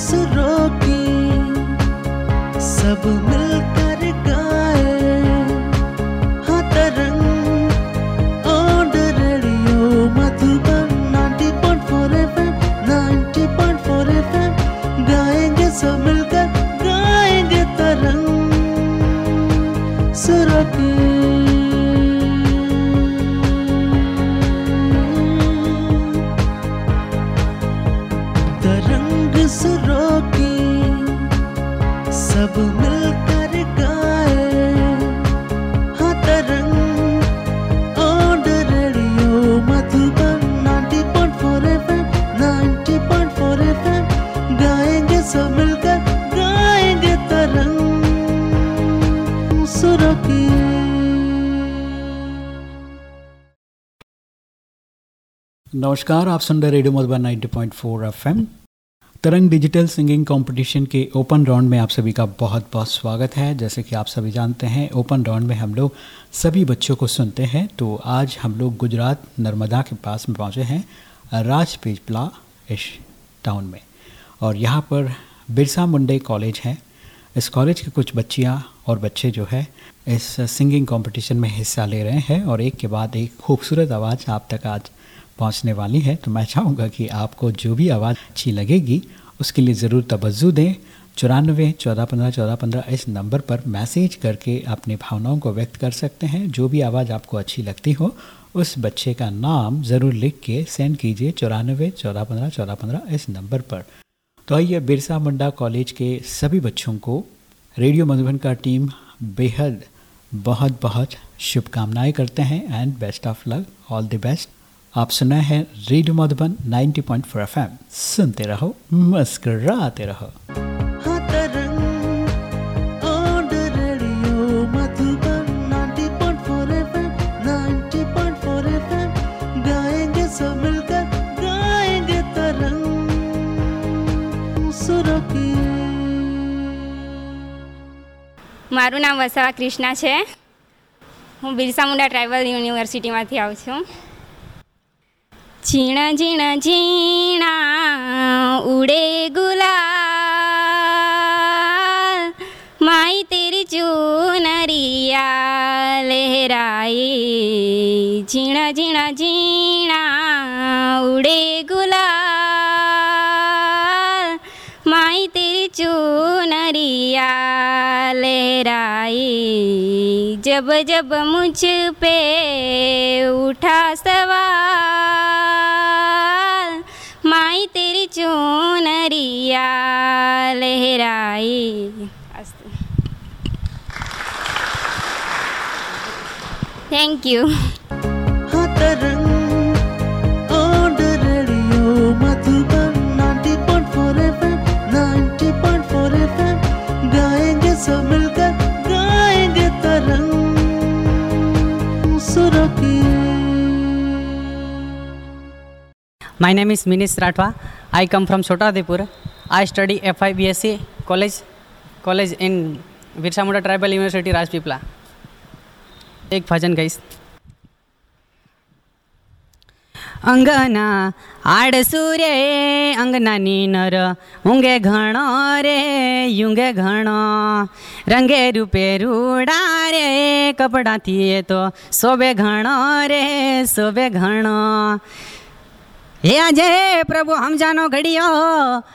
सुरों की सब मिलकर नमस्कार, आप सुन रहे radio Madhuban 90.4 FM Tarang digital singing competition के ओपन राउंड में आप सभी का बहुत बहुत स्वागत है। जैसे कि आप सभी जानते हैं ओपन राउंड में हम लोग सभी बच्चों को सुनते हैं। तो आज हम लोग गुजरात नर्मदा के पास में पहुँचे हैं राजपीपला इस टाउन में। और यहाँ पर बिरसा मुंडे कॉलेज है। इस कॉलेज के कुछ बच्चियाँ और बच्चे जो है, इस सिंगिंग कंपटीशन में हिस्सा ले रहे हैं और एक के बाद एक खूबसूरत आवाज़ आप तक आज पहुँचने वाली है तो मैं चाहूँगा कि आपको जो भी आवाज़ अच्छी लगेगी, उसके लिए ज़रूर तवज्जो दें। चौरानवे, चौदह पंद्रह चौदह पंद्रह इस नंबर पर मैसेज करके अपनी भावनाओं को व्यक्त कर सकते हैं। जो भी आवाज़ आपको अच्छी लगती हो, उस बच्चे का नाम ज़रूर लिख के सेंड कीजिए चौरानवे, चौदह पंद्रह चौदह पंद्रह इस नंबर पर। तो आइए बिरसा मुंडा कॉलेज के सभी बच्चों को, रेडियो मधुबन का टीम बेहद बहुत बहुत शुभकामनाएँ करते हैं and best of luck all the best आप सुना है रेडियो मधुबन 90.4 एफएम सुनते रहो मुस्कराते रहो हाँ Tarang on Radio Madhuban 90.4 FM 90.4 FM गाएंगे सब मिलकर गाएंगे तरंग सुरों की મારું નામ વસાવા ક્રિષ્ના છે હું બિરસા મુંડા ટ્રાઇબલ યુનિવર્સિટીમાંથી આવું છું झिणा झिण झिणा उडे गुलाल. माई तेरी चुनरिया लहराई. झिणा झिण झिणा उडे गुलाल. माई तेरी चुनरिया लहराई जब जब मुझ पे उठा सवाल माई तेरी चूनरिया लहराई। थैंक यू हाँ My name is Minis Ratwa. I come from Chotadipur. I study FI BSc college college in Birsa Munda Tribal University Rajpipla. એક ભજન ગાઈશ અંગના આડસુ રે અંગનાની નર ઊંઘે ઘણો રે યુંગે ઘણો રંગે રૂપે રૂડા રે કપડાથી એ તો શોભે ઘણો રે શોભે ઘણો હે આજે પ્રભુ હમજાનો ઘડિયો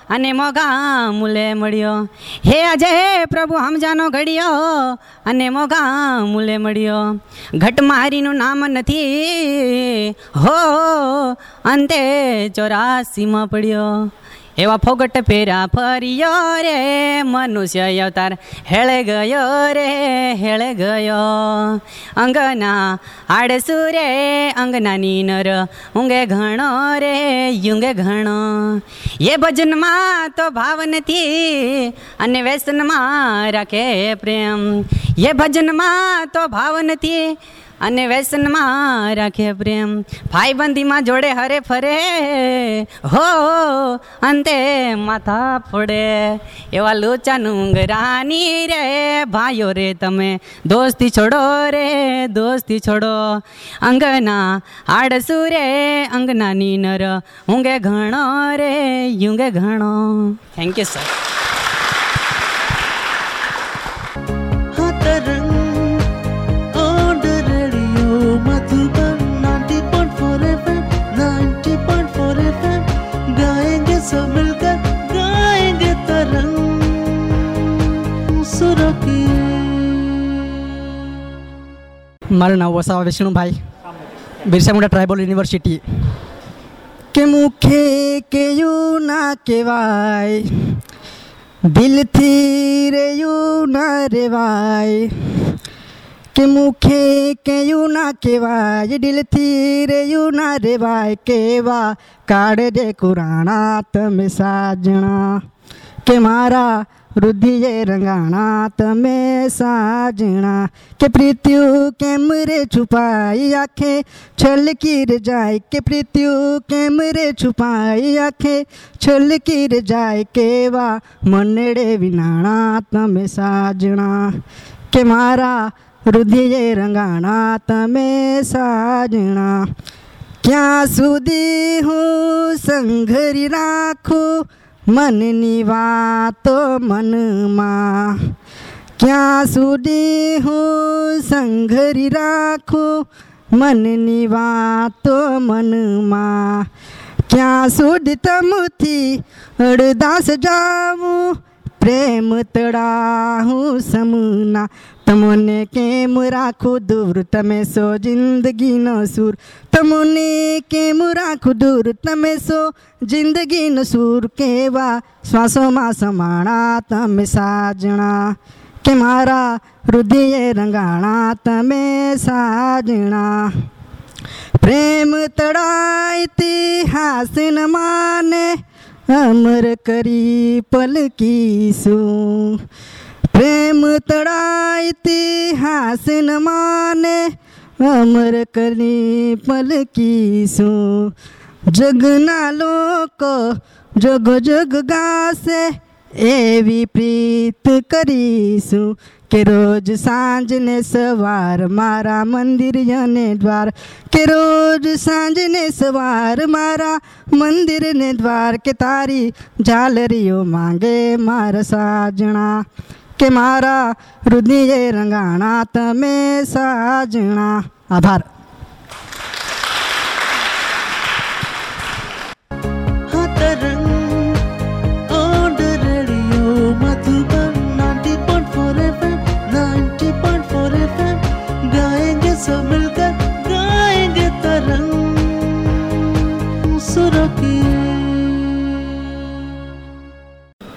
અને મોગા મૂલે મળ્યો. હે આજે પ્રભુ હમજાનો ઘડિયો અને મોગા મૂલે મળ્યો. ઘટ મારીનું નામ નથી. હો, અંતે ચોરાસીમાં પડ્યો. એવા ફોગટ ફેરા ફર્યો રે મનુષ્ય અવતાર હેળે ગયો રે હેળે ગયો અંગના આડસુ રે અંગનાની નર ઊંઘે ઘણો રે યુંગે ઘણો એ ભજનમાં તો ભાવ નથી અને વ્યસનમાં રાખે પ્રેમ એ ભજનમાં તો ભાવ નથી અને વ્યસનમાં રાખે પ્રેમ. ભાઈબંધીમાં જોડે હરે ફરે. હો, અંતે માથા ફોડે. એવા લોચાનું ગરાની રે, ભાઈઓ રે તમે. દોસ્તી છોડો રે, દોસ્તી છોડો. અંગના આડસુ રે, અંગનાની નર. ઊંઘે ઘણો રે યુંગે ઘણો. થેન્ક યુ સર મારું નામ વસાવા વિષ્ણુભાઈ બિરસા મુંડા ટ્રાઇબલ યુનિવર્સિટી કે મુખે કેયું ના કહેવાય દિલથી રેયું ના રેવાય કે મુખે કેયું ના કહેવાય દિલથી રેયું ના રેવાય કેવા કાઢે દે કુરાણા તમે સાજણા કે મારા રુધિએ રંગાણા તમે સાજણા કે પ્રીત્યુ કેમ રે છુપાઈ આંખે છલકી રે જાય કે પ્રીત્યુ કેમ રે છુપાઈ આંખે છલકી રે જાય કેવા મનડે વિનાણા તમે સાજણા કે મારા રુધિએ રંગાણા તમે સાજણા ક્યાં સુધી હું સંઘરી રાખું મનની વાતો મનમાં. ક્યાં સુધી હું સંઘરી રાખું? મનની વાતો મનમાં. ક્યાં સુધી તમથી અડદાસ જાવું? પ્રેમ તળાહું સમના તમને કેમ રાખું દૂર તમે સો જિંદગીનો સૂર તમને કેમ રાખું દૂર તમે સો જિંદગીનો સૂર કેવા શ્વાસોમાં સમાણા તમે સાજણા કે મારા હૃદયે રંગાણા તમે સાજણા પ્રેમ તળાઈતી હાસન માને अमर करी पल की सू। प्रेम तड़ा इतिहास न माने, अमर करी पल की सू। जगना लोक, जग जग गासे, एवी प्रीत करीसू કે રોજ સાંજને સવાર મારા મંદિર અને દ્વાર કે રોજ સાંજને સવાર મારા મંદિરને દ્વાર કે તારી ઝાલરીઓ માંગે મારા સાજણા કે મારા હૃદયે રંગાણા તમે સાજણા આભાર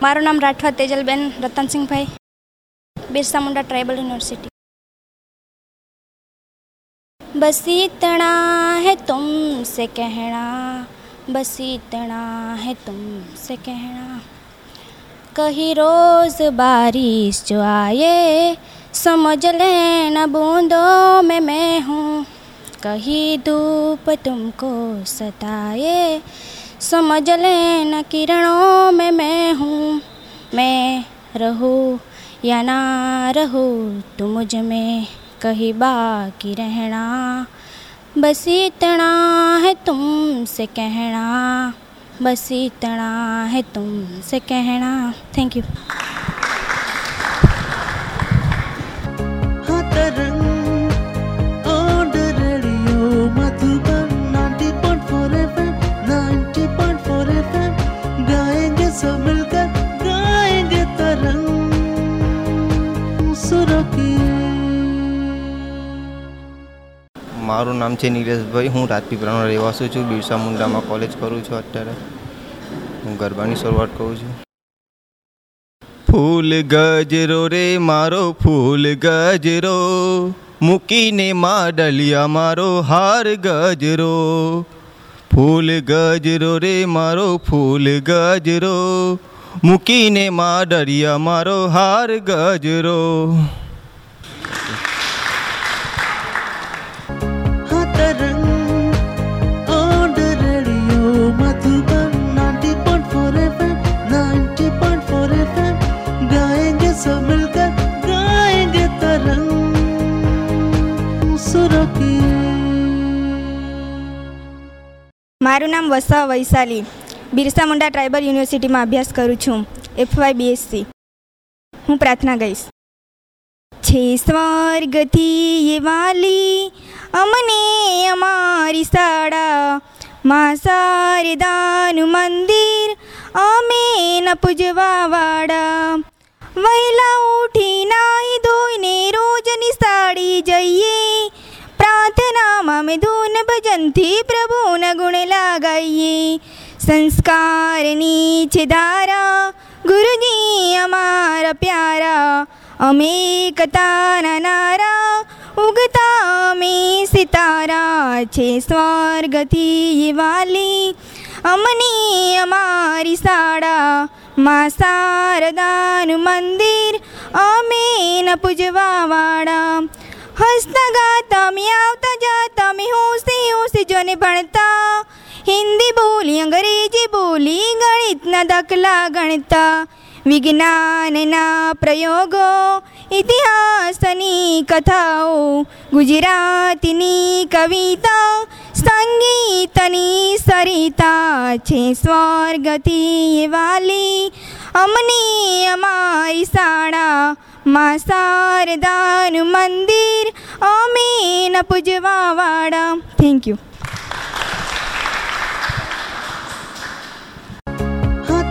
મારું નામ રાઠવા તેજલબેન રતનસિંહભાઈ બિરસા મુંડા ટ્રાઇબલ यूनिवर्सिटी बस इतना है तुमसे कहना बस इतना है तुमसे कहना कहीं रोज़ बारिश जो आए समझ लेना बूंदों में मैं हूँ कहीं धूप तुमको सताए समझ लेना किरणों में मैं हूँ। मैं रहूँ या ना रहूँ तो मुझमें कहीं बाकी रहना। बस इतना है तुमसे कहना, बस इतना है तुमसे कहना। थैंक यू મારું નામ છે નીરજભાઈ. હું રાજપીપળાનો રહેવાસી છું. બિરસા મુંડામાં કોલેજ કરું છું અત્યારે. હું ગરબાની શરૂઆત કરું છું. ફૂલ ગજરો રે મારો, ફૂલ ગજરો. મૂકીને માં ડલિયા મારો, હાર ગજરો. ફૂલ ગજરો રે મારો, ફૂલ ગજરો. મૂકીને મા ડરિયા મારો, હાર ગજરો. વસા વૈશાલી, બિરસા મુંડા ટ્રાઇબલ યુનિવર્સિટીમાં અભ્યાસ કરું છું એફવાય બીએસસી હું પ્રાર્થના ગઈશ છે સ્વર્ગથી એ વાલી અમને અમારી શાળા, મા શારદાનું મંદિર, અમે ન પૂજવા વાળા વહેલા ઉઠી નાહી ધોઈને રોજની સાડી જઈએ અમે ધૂન ભજનથી પ્રભુના ગુણ લાગાઈએ સંસ્કારની છે ધારા ગુરુજી અમારા પ્યારા અમે કતાના નારા ઉગતા અમે સિતારા છે સ્વર્ગથી વાલી અમને અમારી શાળા મા શારદાનું મંદિર અમે ન પૂજવા વાળા હસતા ગાતા અમે આવતા જાતા અમે હોંશે હોંશે જોને ભણતા. હિન્દી બોલી, અંગ્રેજી બોલી, ગણિતના દાખલા ગણતા. વિજ્ઞાનના પ્રયોગો, ઇતિહાસની કથાઓ, ગુજરાતીની કવિતા સંગીતની સરિતા. છે સ્વર્ગથી વાલી, અમને અમારી શાળા માં શારદાનું મંદિર અમે ન પૂજવા વાળા થેન્ક યુ हाँ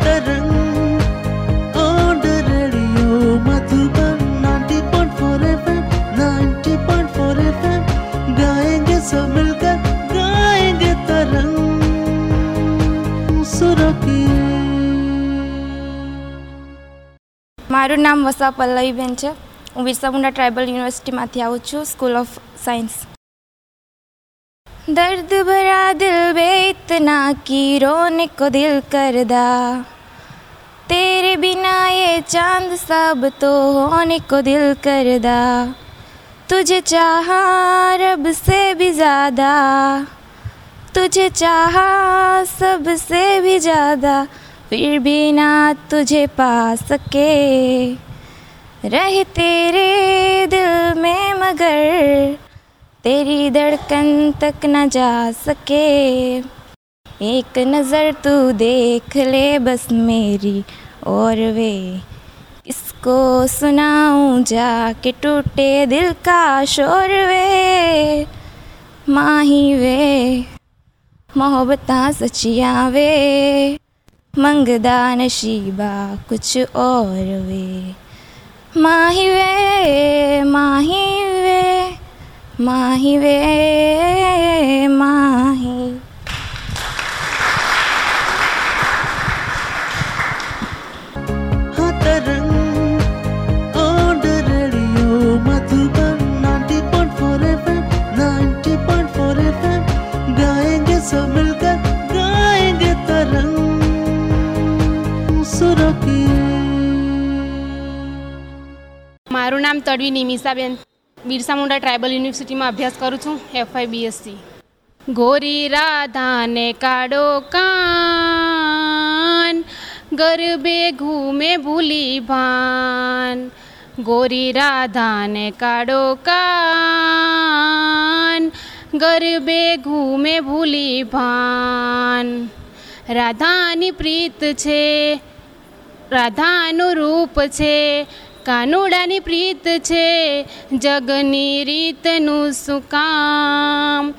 મારું નામ વસા પલ્લવીબેન છે હું બિરસા મુંડા ટ્રાઇબલ યુનિવર્સિટીમાંથી આવું છું સ્કૂલ ઓફ સાયન્સ दर्द भरा दिल बे इतना की रोने को दिल कर दा तेरे बिना ये चांद सब तो होने को दिल कर दा तुझे चाहा रब से भी ज़्यादा तुझे चाहा सबसे भी ज़्यादा फिर भी ना तुझे पा सके। रहे तेरे दिल में मगर, तेरी धड़कन तक न जा सके। एक नज़र तू देख ले बस मेरी और वे। किसको सुनाऊं जाके टूटे दिल का शोर वे। माही वे, मोहब्बतां सचियाँ वे। मंगदा नशीबा कुछ और वे। माही वे माही वे माही वे माही। નિમિષાબેન બિરસા મુંડા ટ્રાઇબલ યુનિવર્સિટીમાં અભ્યાસ કરું છું, એફઆઈ, બીએસસી. ગોરી રાધાને કાડો કાન, ગરબે ઘૂમે ભૂલી ભાન. ગોરી રાધાને કાડો કાન, ગરબે ઘૂમે ભૂલી ભાન. રાધાની પ્રીત છે, રાધાનું રૂપ છે કાનુડાની પ્રીત છે, જગની રીતનું શું કામ?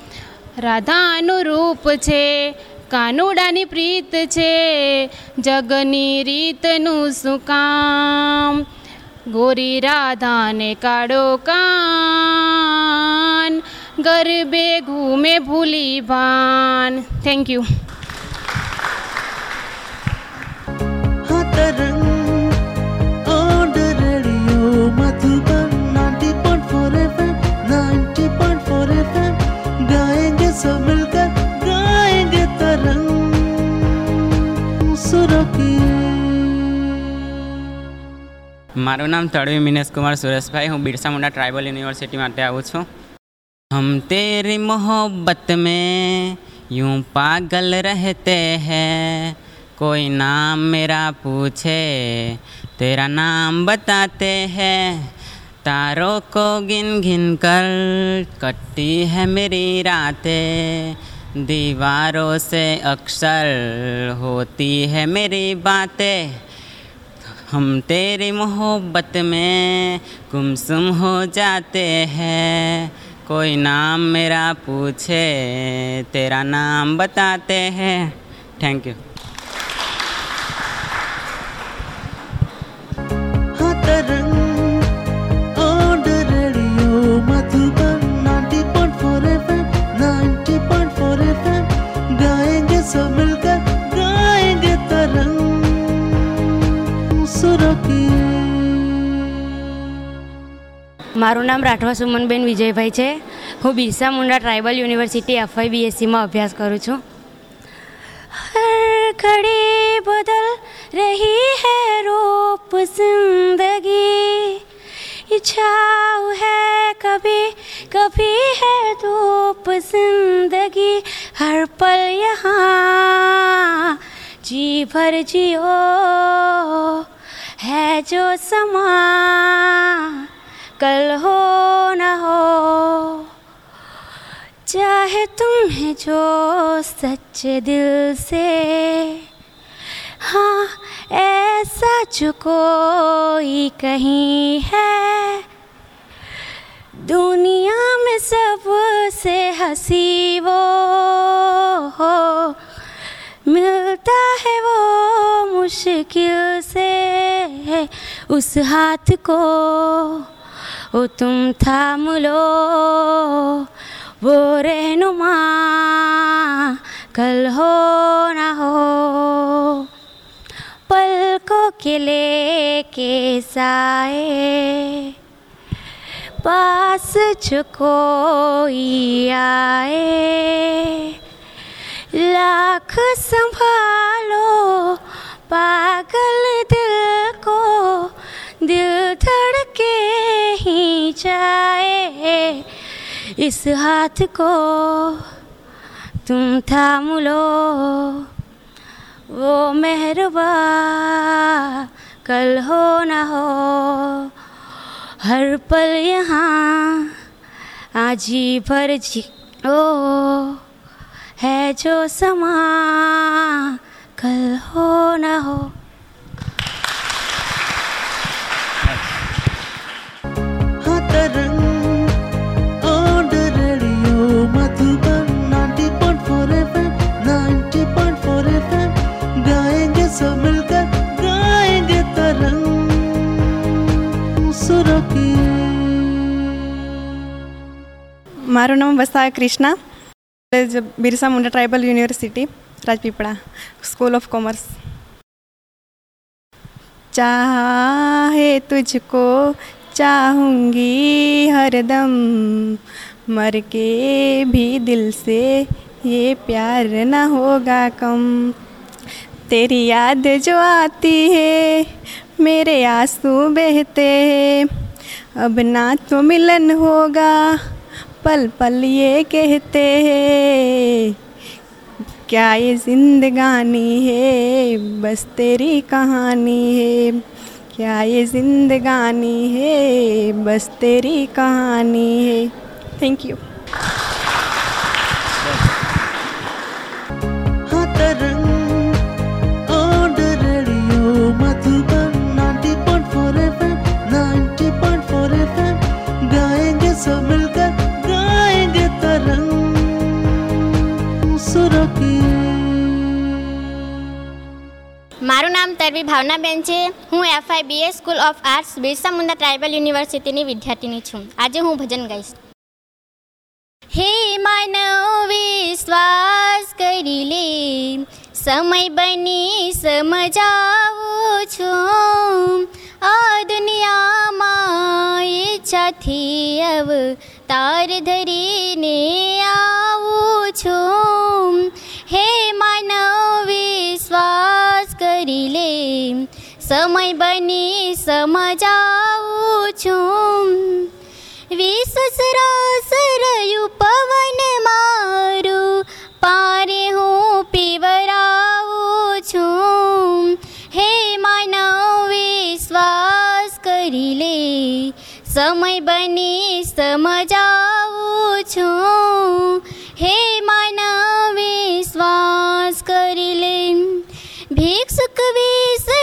રાધાનું રૂપ છે, કાનુડાની પ્રીત છે, જગની રીતનું શું કામ? ગોરી રાધાને કાળો કાન, ગરબે ઘૂમે ભૂલી ભાન. થેન્ક યુ તરંગ મારું નામ તડવી મિનેશ કુમાર સુરેશભાઈ હું બિરસા મુંડા ટ્રાઇબલ યુનિવર્સિટી માટે આવું છું हम तेरी मोहब्बत में यूं पागल रहते हैं कोई नाम मेरा पूछे तेरा नाम बताते हैं तारों को गिन गिन कर कटती है मेरी रातें दीवारों से अक्सर होती है मेरी बातें हम तेरी मोहब्बत में गुमसुम हो जाते हैं। कोई नाम मेरा पूछे, तेरा नाम बताते हैं। थैंक यू મારું નામ રાઠવા સુમનબેન વિજયભાઈ છે હું Birsa Munda Tribal University FY બીએસસીમાં અભ્યાસ કરું છું हर घड़ी बदल रही है रूप जिंदगी इच्छाओ है कभी कभी है धूप जिंदगी हर पल यहाँ जी भर जियो है जो समा कल हो न हो, चाहे तुम्हें जो सच्चे दिल से। हाँ ऐसा जो कोई कहीं है। दुनिया में सबसे हँसी वो हो, मिलता है वो मुश्किल से उस हाथ को। ओ तुम थाम लो, वो रहनुमा, कल हो ना हो। पलकों के लेके साए, पास कोई आए, लाख संभालो पागल दिल को दिल धड़के ही जाए। इस हाथ को तुम थाम लो। वो मेहरबा कल हो ना हो। हर पल यहाँ आज भर जी ओ है जो समा कल हो ना हाँ। મારું નામ Vasa Krishna college Birsa Munda Tribal University Rajpipla school of commerce चाहे तुझको चाहूँगी हरदम मर के भी दिल से ये प्यार न होगा कम तेरी याद जो आती है मेरे आंसू बहते हैं अब ना तो मिलन होगा पल पल ये कहते हैं, क्या ये जिंदगानी है? बस तेरी कहानी है। क्या ये जिंदगानी है? बस तेरी कहानी है। थैंक यू हाँ મારું નામ તરવી ભાવનાબેન છે. હું F I B A school of arts Birsa Munda tribal યુનિવર્સિટીની વિદ્યાર્થીની છું. આજે હું ભજન ગાઈશ. હે માનવ વિશ્વાસ કરી લે. સમય બની સમજાવું છું. આ દુનિયામાં ઈચ્છાથી અવતાર ધરીને આવું સમય બની સમજાવું છું. વિશ્વ રસ રહ્યું પવન મારું, પારે હું પીવરાવું છું. હે માનવ, વિશ્વાસ કરી લે. સમય બની સમજાવું છું. હે માનવ, વિશ્વાસ કરી લે. ભીક્ષુક વિશ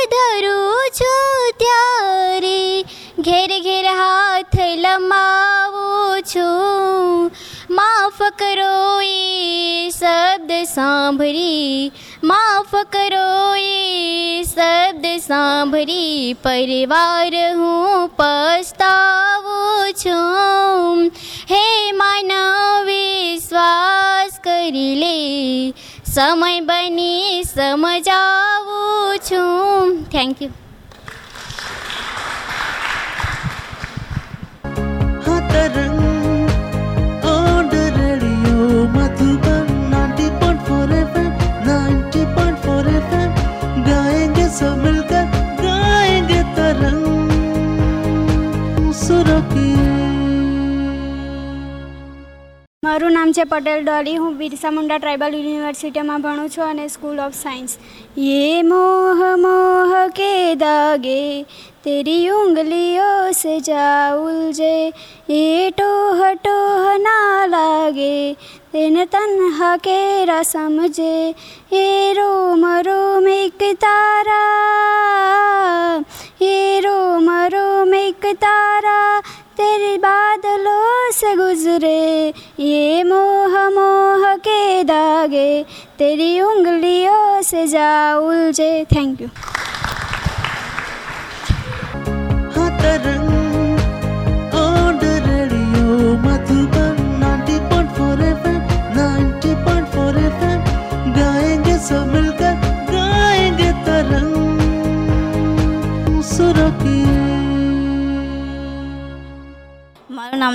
છો ત્યારે ઘેર ઘેર હાથ લમાવો છો માફ કરો એ શબ્દ સાંભળી માફ કરો એ શબ્દ સાંભળી પરિવાર હું પસ્તાવું છું હે માનવ વિશ્વાસ કરી લે સમય બની સમજાવું છું થેન્ક યુ हाँ Tarang on Radio Madhuban 90.4 FM 90.4 FM गाएंगे सब मिलकर गाएंगे तरंग सुरों की મારું નામ છે પટેલ ડોલી હું બિરસા મુંડા ટ્રાઇબલ યુનિવર્સિટીમાં ભણું છું અને સ્કૂલ ઓફ સાયન્સ ये मोह मोह के दागे तेरी उंगलियों से जा उलझे, ये टोह टोह ना लागे तेन तन्हा केरा समझे, ये रोम रोम एक तारा, ये रोम रोम एक तारा, तेरे बादलों से गुजरे, ये मोह मोह के दागे, तेरी उंगलियों से जा उलझे। थैंक यू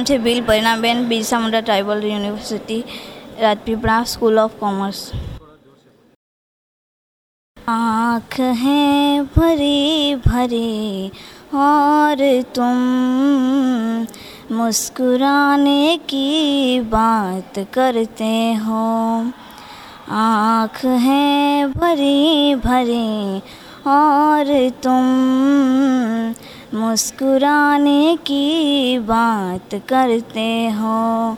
નામ છે bill Parinamben Birsa Munda Tribal University Rajpipla school of commerce आँख है भरी भरी और तुम मुस्कुराने की बात करते हो आँख है भरी भरी और तुम मुस्कुराने की बात करते हो।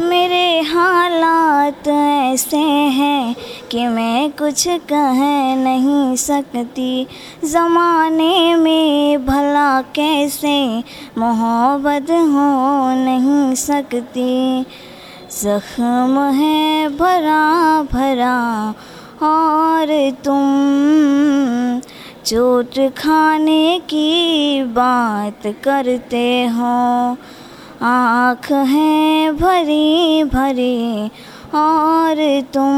मेरे हालात ऐसे हैं कि मैं कुछ कह नहीं सकती। ज़माने में भला कैसे मोहब्बत हो नहीं सकती। ज़ख्म है भरा भरा और तुम चोट खाने की बात करते हो। आँख है भरी भरी और तुम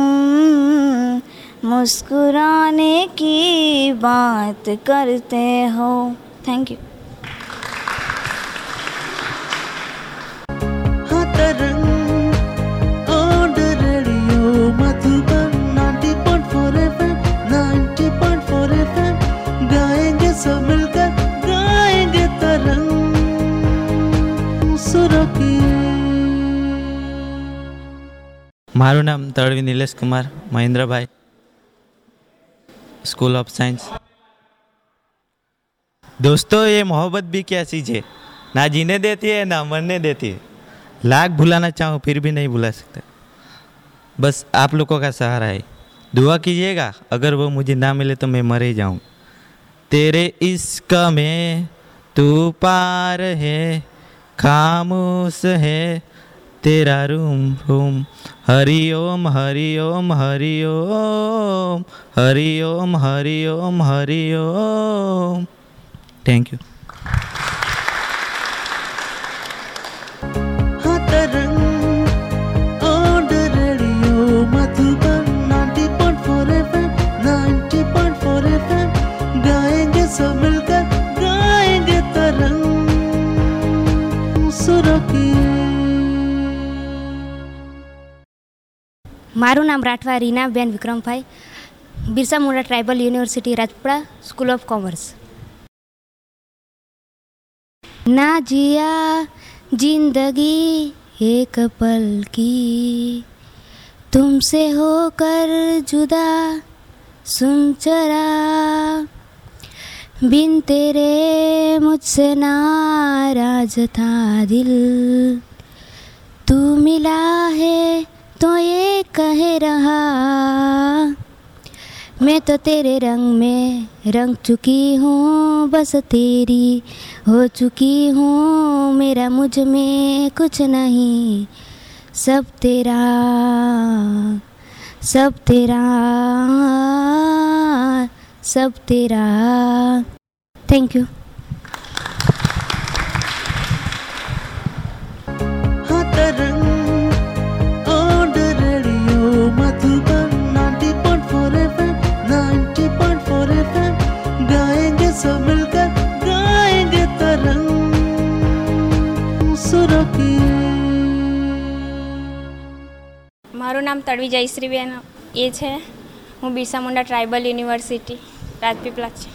मुस्कुराने की बात करते हो। थैंक यू મારું નામ Tadvi Nilesh Kumar Mahendrabhai school of science दोस्तों ये मोहब्बत भी क्या चीज़ है ना जीने देती है ना मरने देती है लाख भुलाना चाहूँ फिर भी नहीं भुला सकता बस आप लोगों का सहारा है दुआ कीजिएगा अगर वो मुझे ना मिले तो मैं मर ही जाऊँ तेरे इश्क में तू पार है खामोश है तेरा रूम रूम। हरि ओम हरि ओम हरि ओम। हरि ओम हरि ओम हरि ओम। थैंक यू हाँ મારું નામ Rathwa Reenaben Vikrambhai Birsa Munda Tribal University Rajpipla school of commerce ना जिया जिंदगी एक पल की तुमसे होकर जुदा सुन चरा बिन तेरे मुझसे नाराज था दिल तू मिला है तो ये कह रहा, मैं तो तेरे रंग में रंग चुकी हूँ, बस तेरी हो चुकी हूँ, मेरा मुझमें कुछ नहीं, सब तेरा सब तेरा सब तेरा। थैंक यू મારું નામ તડવી જયશ્રીબેન એ છે. હું બિરસા મુંડા ટ્રાઇબલ યુનિવર્સિટી, રાજપીપળા છે.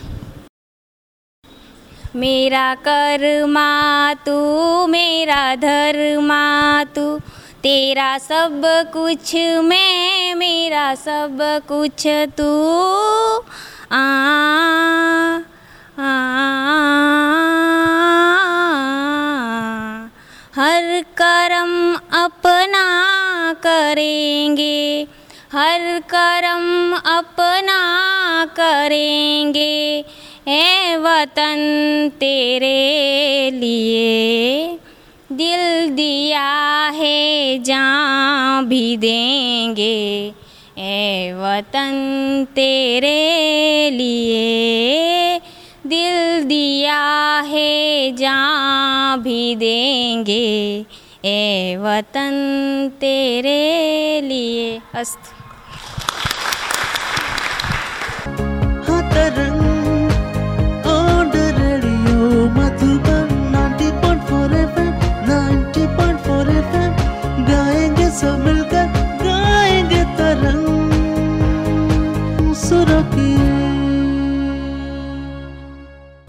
મેરા કર્મા તું, મેરા ધર્મા તું, તેરા સબ કુછ મેં, મેરા સબ કુછ તું. આ આ हर कर्म अपना करेंगे, हर कर्म अपना करेंगे ए वतन तेरे लिए। दिल दिया है जान भी देंगे ए वतन तेरे लिए। दिल दिया है जहाँ भी देंगे। ए वतन तेरे लिए। अस्तु।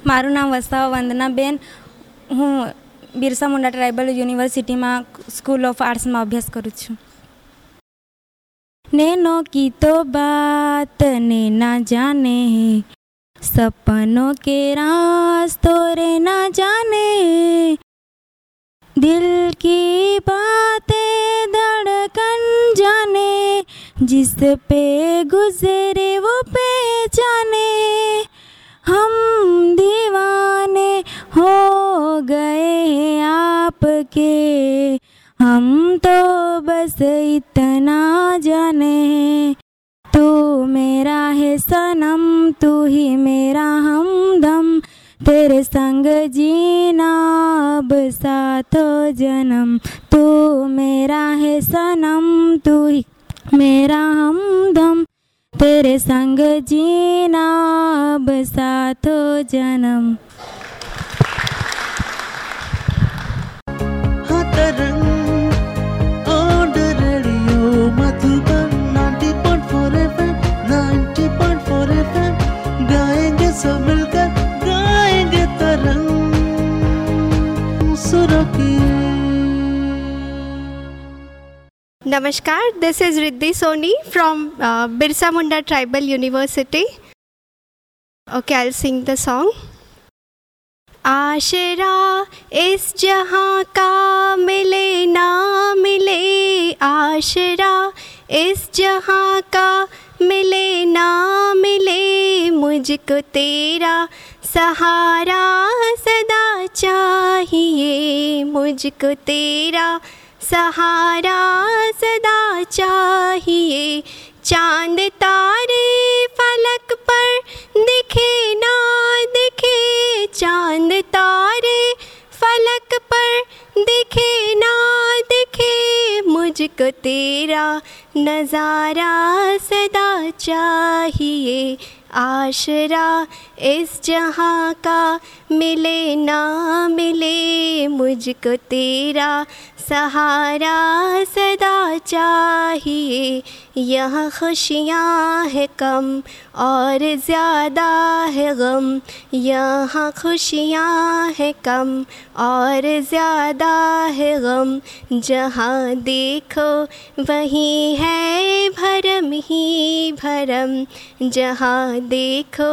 મારું નામ વસાવા વંદનાબેન હું બિરસા મુંડા ટ્રાઇબલ યુનિવર્સિટીમાં સ્કૂલ ઓફ આર્ટ્સમાં અભ્યાસ કરું છું नैनो की तो बात नैना जाने सपनों के राज तोरे ना जाने दिल की बातें धड़कन जाने जिस पे गुजरे वो पहचाने हम दीवाने हो गए आपके। हम तो बस इतना जाने। तू मेरा है सनम, तू ही मेरा हमदम। तेरे संग जीना अब सातों जन्म। तू मेरा है सनम, तू ही मेरा हमदम। तेरे संग जीना अब सातों जन्म। हाँ Tarang on radio Madhuban 90.4 FM 90.4 FM गाएँगे सब मिलकर, गाएँगे तरंग। सुरों की नमस्कार this is Riddhi Soni from Birsa Munda tribal university okay I sing the song Ashra इस जहाँ का मिले ना मिले, आशरा इस जहाँ का मिले ना मिले, मुझको तेरा सहारा सदा चाहिए, मुझको तेरा सहारा सदा चाहिए। चाँद तारे फलक पर दिखे ना दिखे। चाँद तारे फलक पर दिखे ना दिखे। मुझको तेरा नज़ारा सदा चाहिए। आशरा इस जहाँ का मिले ना मिले मुझको तेरा सहारा सदा चाहिए। यहाँ खुशियाँ है कम और ज़्यादा है गम। यहाँ खुशियाँ है कम और ज़्यादा है गम। जहाँ देखो वहीं है भरम ही भरम। जहाँ देखो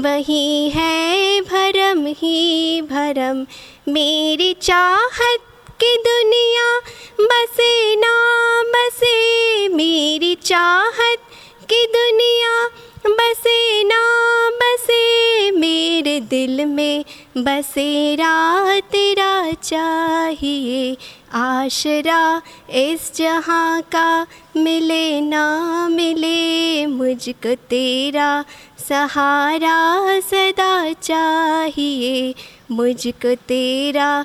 वहीं है भरम ही भरम। मेरी चाहत की दुनिया, बसे ना, बसे मेरी चाहत की दुनिया, बसे ना, बसे मेरे दिल में बसेरा तेरा चाहिए। आशरा इस जहाँ का मिले ना मिले, मुझको तेरा सहारा सदा चाहिए। मुझको तेरा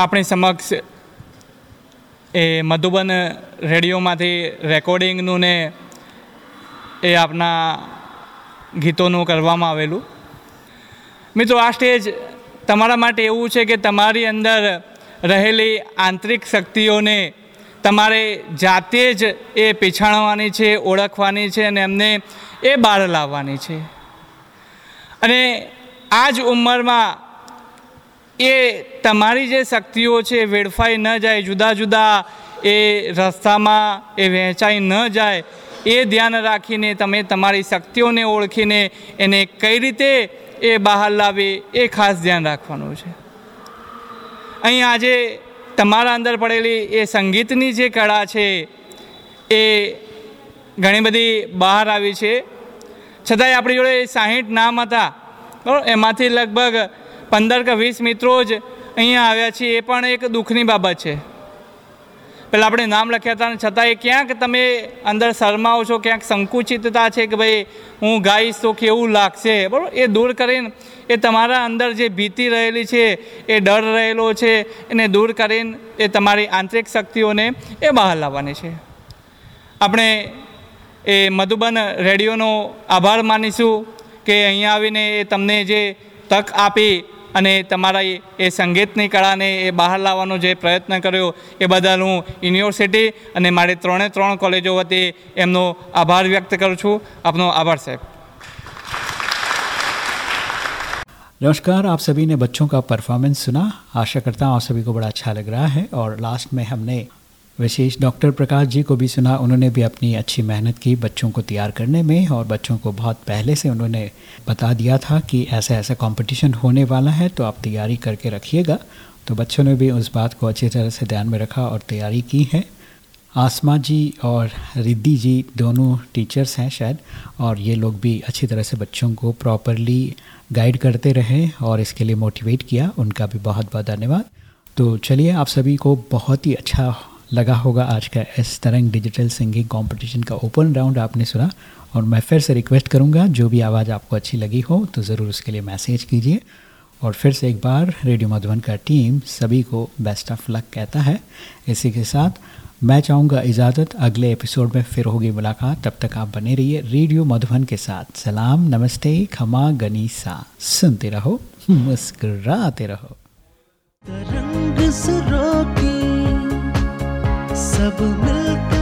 આપણી સમક્ષ એ મધુબન રેડિયોમાંથી રેકોર્ડિંગનું ને એ આપના ગીતોનું કરવામાં આવેલું. મિત્રો, આ સ્ટેજ તમારા માટે એવું છે કે તમારી અંદર રહેલી આંતરિક શક્તિઓને તમારે જાતે જ એ પીછાણવાની છે, ઓળખવાની છે અને એમને એ બહાર લાવવાની છે. અને આ જ ઉંમરમાં એ તમારી જે શક્તિઓ છે વેડફાઈ ન જાય, જુદા જુદા એ રસ્તામાં એ વહેંચાઈ ન જાય, એ ધ્યાન રાખીને તમે તમારી શક્તિઓને ઓળખીને એને કઈ રીતે એ બહાર લાવે, એ ખાસ ધ્યાન રાખવાનું છે. અહીં આજે તમારા અંદર પડેલી એ સંગીતની જે કળા છે, એ ઘણી બધી બહાર આવી છે. છતાંય આપણી જોડે સાહીઠ નામ હતા. બરાબર? એમાંથી લગભગ પંદર કે વીસ મિત્રો જ અહીંયા આવ્યા છીએ, એ પણ એક દુઃખની બાબત છે. પહેલાં આપણે નામ લખ્યા હતા ને એ ક્યાંક તમે અંદર શરમાવો છો, ક્યાંક સંકુચિતતા છે કે ભાઈ, હું ગાઈશ તો કેવું લાગશે? બરાબર, એ દૂર કરીને, એ તમારા અંદર જે ભીતિ રહેલી છે, એ ડર રહેલો છે, એને દૂર કરીને એ તમારી આંતરિક શક્તિઓને એ બહાર લાવવાની છે. આપણે એ મધુબન રેડિયોનો આભાર માનીશું કે અહીંયા આવીને એ તમને જે તક આપી અને તમારા એ- એ સંગીતની કળાને એ બહાર લાવવાનો જે પ્રયત્ન કર્યો એ બદલ હું યુનિવર્સિટી અને મારી ત્રણે ત્રણ કોલેજો વતી એમનો આભાર વ્યક્ત કરું છું આપનો આભાર સાહેબ नमस्कार आप सभी ने बच्चों का परफॉर्मेंस सुना आशा करता हूँ आप सभी को बड़ा अच्छा लग रहा है और लास्ट में हमने विशेष डॉक्टर प्रकाश जी को भी सुना, उन्होंने भी अपनी अच्छी मेहनत की बच्चों को तैयार करने में और बच्चों को बहुत पहले से उन्होंने बता दिया था कि ऐसा ऐसा कंपटीशन होने वाला है तो आप तैयारी करके रखिएगा। तो बच्चों ने भी उस बात को अच्छी तरह से ध्यान में रखा और तैयारी की है। आसमा जी और रिद्धि जी दोनों टीचर्स हैं शायद, और ये लोग भी अच्छी तरह से बच्चों को प्रॉपरली गाइड करते रहे और इसके लिए मोटिवेट किया। उनका भी बहुत बहुत धन्यवाद। तो चलिए, आप सभी को बहुत ही अच्छा लगा होगा आज का इस तरंग डिजिटल सिंगिंग कंपटीशन का ओपन राउंड आपने सुना। और मैं फिर से रिक्वेस्ट करूँगा, जो भी आवाज़ आपको अच्छी लगी हो तो ज़रूर उसके लिए मैसेज कीजिए। और फिर से एक बार रेडियो मधुबन का टीम सभी को बेस्ट ऑफ़ लक कहता है। इसी के साथ मैं चाहूँगा इजाज़त। अगले एपिसोड में फिर होगी मुलाकात। तब तक आप बने रहिए रेडियो मधुबन के साथ। सलाम, नमस्ते, खमा, गनीसा। सुनते रहो, मुस्कुराते रहो। रंग सुरों की सब मिलकर